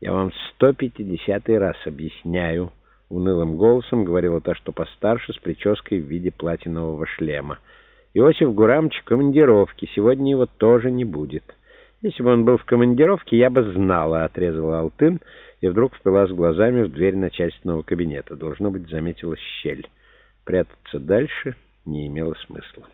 «Я вам сто пятидесятый раз объясняю», — унылым голосом говорила та, что постарше, с прической в виде платинового шлема. «Иосиф Гурамович в командировке, сегодня его тоже не будет. Если бы он был в командировке, я бы знала», — отрезала Алтын, и вдруг впилась глазами в дверь начальственного кабинета. Должно быть, заметила щель. Прятаться дальше не имело смысла.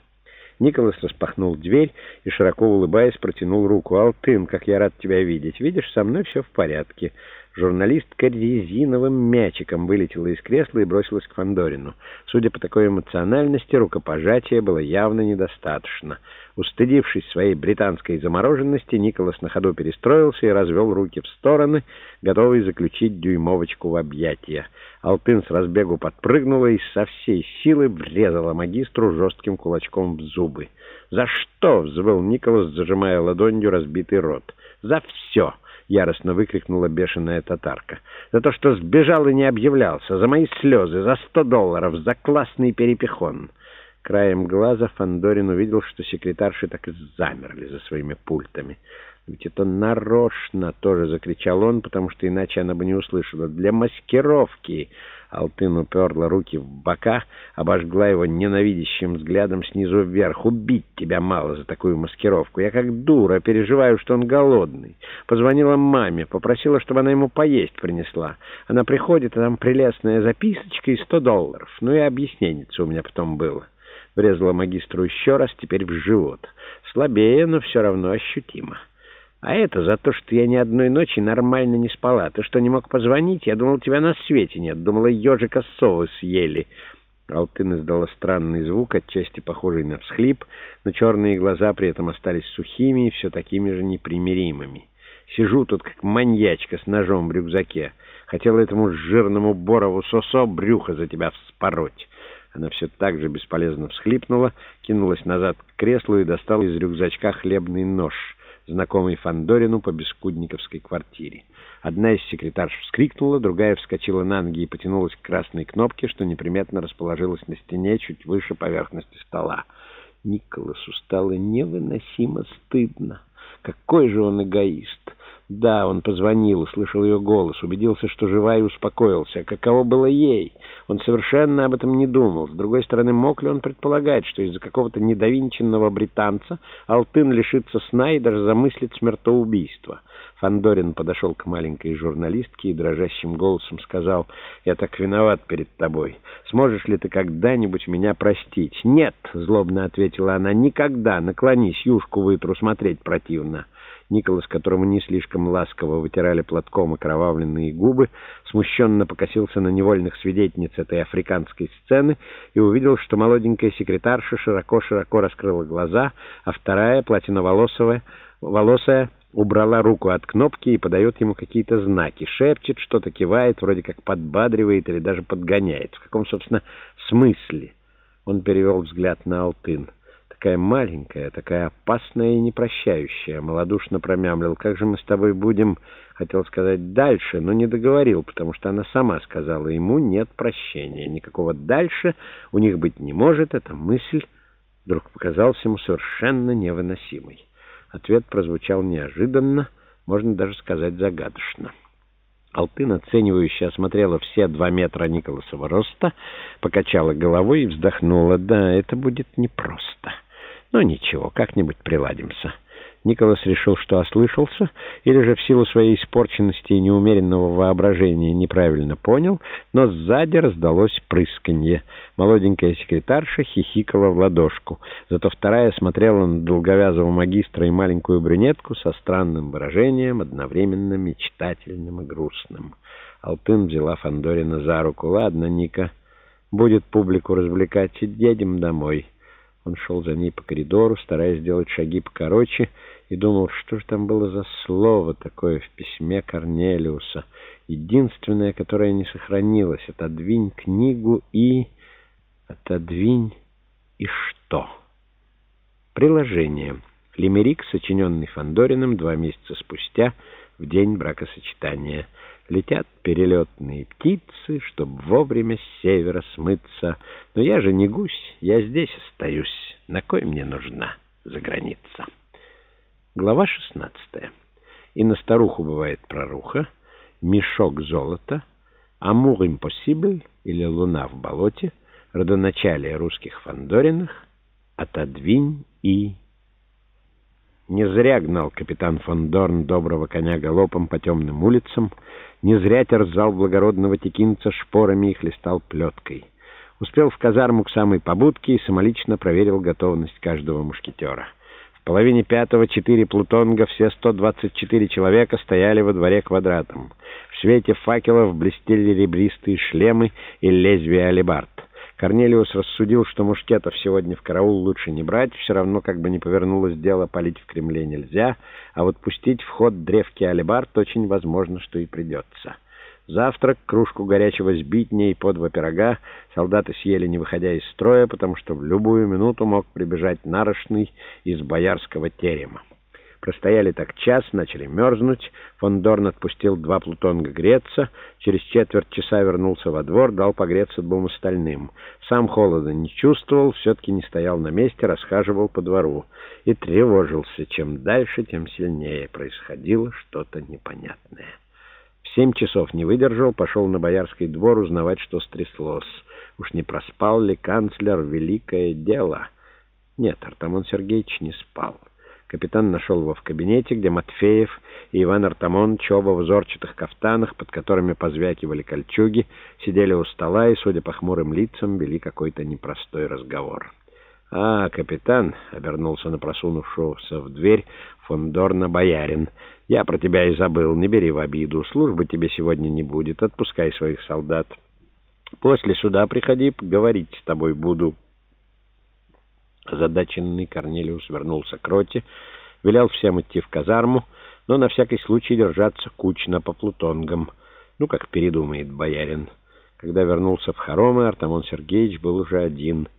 Николас распахнул дверь и, широко улыбаясь, протянул руку. «Алтын, как я рад тебя видеть! Видишь, со мной все в порядке». Журналистка резиновым мячиком вылетела из кресла и бросилась к Фандорину. Судя по такой эмоциональности, рукопожатия было явно недостаточно. Устыдившись своей британской замороженности, Николас на ходу перестроился и развел руки в стороны, готовый заключить дюймовочку в объятия. Алтын с разбегу подпрыгнула и со всей силы врезала магистру жестким кулачком в зубы. «За что?» — взвыл Николас, зажимая ладонью разбитый рот. «За все!» — яростно выкрикнула бешеная татарка. «За то, что сбежал и не объявлялся, за мои слезы, за сто долларов, за классный перепихон!» Краем глаза Фандорин увидел, что секретарши так и замерли за своими пультами. «Ведь это нарочно!» — тоже закричал он, потому что иначе она бы не услышала. «Для маскировки!» Алтын уперла руки в бока, обожгла его ненавидящим взглядом снизу вверх. «Убить тебя мало за такую маскировку. Я как дура переживаю, что он голодный. Позвонила маме, попросила, чтобы она ему поесть принесла. Она приходит, а там прелестная записочка и сто долларов. Ну и объясненница у меня потом было». Врезала магистру еще раз, теперь в живот. Слабее, но все равно ощутимо. А это за то, что я ни одной ночи нормально не спала. Ты что, не мог позвонить? Я думал, тебя на свете нет. Думала, ежика совы съели. Алтын издала странный звук, отчасти похожий на всхлип, но черные глаза при этом остались сухими и все такими же непримиримыми. Сижу тут, как маньячка с ножом в рюкзаке. Хотела этому жирному Борову сосо брюхо за тебя вспороть. Она все так же бесполезно всхлипнула, кинулась назад к креслу и достала из рюкзачка хлебный нож — знакомый Фандорину по бескудниковской квартире. Одна из секретарш вскрикнула, другая вскочила на ноги и потянулась к красной кнопке, что неприметно расположилась на стене чуть выше поверхности стола. Николасу стало невыносимо стыдно. Какой же он эгоист! Да, он позвонил, услышал ее голос, убедился, что жива и успокоился. Каково было ей? Он совершенно об этом не думал. С другой стороны, мог ли он предполагать, что из-за какого-то недовинченного британца Алтын лишится сна и даже замыслит смертоубийство? Фандорин подошел к маленькой журналистке и дрожащим голосом сказал, «Я так виноват перед тобой. Сможешь ли ты когда-нибудь меня простить?» «Нет», — злобно ответила она, — «никогда. Наклонись, юшку вытру, смотреть противно». Николас, которому не слишком ласково вытирали платком окровавленные губы, смущенно покосился на невольных свидетельниц этой африканской сцены и увидел, что молоденькая секретарша широко-широко раскрыла глаза, а вторая, платиноволосая, волосая, убрала руку от кнопки и подает ему какие-то знаки, шепчет, что-то кивает, вроде как подбадривает или даже подгоняет. В каком, собственно, смысле? Он перевел взгляд на Алтын такая маленькая, такая опасная и непрощающая. Малодушно промямлил. «Как же мы с тобой будем...» Хотел сказать «дальше», но не договорил, потому что она сама сказала ему «нет прощения». Никакого «дальше» у них быть не может. Эта мысль вдруг показалась ему совершенно невыносимой. Ответ прозвучал неожиданно, можно даже сказать загадочно. Алтын, оценивающе осмотрела все два метра Николасова роста, покачала головой и вздохнула. «Да, это будет непросто». Но ну, ничего, как-нибудь приладимся. Николас решил, что ослышался, или же в силу своей испорченности и неумеренного воображения неправильно понял, но сзади раздалось прысканье. Молоденькая секретарша хихикала в ладошку, зато вторая смотрела на долговязого магистра и маленькую брюнетку со странным выражением, одновременно мечтательным и грустным. Алтын взяла Фандорина за руку. «Ладно, Ника, будет публику развлекать, едем домой». Он шел за ней по коридору, стараясь сделать шаги покороче, и думал, что же там было за слово такое в письме Корнелиуса. Единственное, которое не сохранилось. Отодвинь книгу и... Отодвинь и что? Приложение. Лимерик, сочиненный Фандориным два месяца спустя, в день бракосочетания. Летят перелетные птицы, чтоб вовремя с севера смыться. Но я же не гусь, я здесь остаюсь. На кой мне нужна заграница? Глава шестнадцатая. И на старуху бывает проруха, «Мешок золота», «Амур импосибль» или «Луна в болоте», родоначалие русских Фандориных, «Отодвинь» и не зря гнал капитан фон Дорн доброго коня галопом по темным улицам, не зря терзал благородного текинца шпорами и хлестал плеткой. Успел в казарму к самой побудке и самолично проверил готовность каждого мушкетера. В половине пятого четыре плутонга, все 124 человека стояли во дворе квадратом. В свете факелов блестели ребристые шлемы и лезвия алебард. Корнелиус рассудил, что мушкетов сегодня в караул лучше не брать, все равно как бы не повернулось дело, палить в Кремле нельзя, а вот пустить в ход древки алибард очень возможно, что и придется. Завтрак, кружку горячего сбитня и по два пирога солдаты съели, не выходя из строя, потому что в любую минуту мог прибежать нарочный из боярского терема. Простояли так час, начали мерзнуть. Фон Дорн отпустил два плутонга греться. Через четверть часа вернулся во двор, дал погреться двум остальным. Сам холода не чувствовал, все-таки не стоял на месте, расхаживал по двору. И тревожился. Чем дальше, тем сильнее происходило что-то непонятное. В семь часов не выдержал, пошел на Боярский двор узнавать, что стряслось. Уж не проспал ли канцлер великое дело? Нет, Артамон Сергеевич не спал. Капитан нашел его в кабинете, где Матфеев и Иван Артамонович, оба в взорчатых кафтанах, под которыми позвякивали кольчуги, сидели у стола и, судя по хмурым лицам, вели какой-то непростой разговор. «А, капитан», — обернулся на просунувшегося в дверь фондорна боярин, — «я про тебя и забыл, не бери в обиду, службы тебе сегодня не будет, отпускай своих солдат. После суда приходи, говорить с тобой буду». Озадаченный Корнелиус вернулся к роте, велел всем идти в казарму, но на всякий случай держаться кучно по плутонгам. Ну, как передумает боярин. Когда вернулся в хоромы, Артамон Сергеевич был уже один —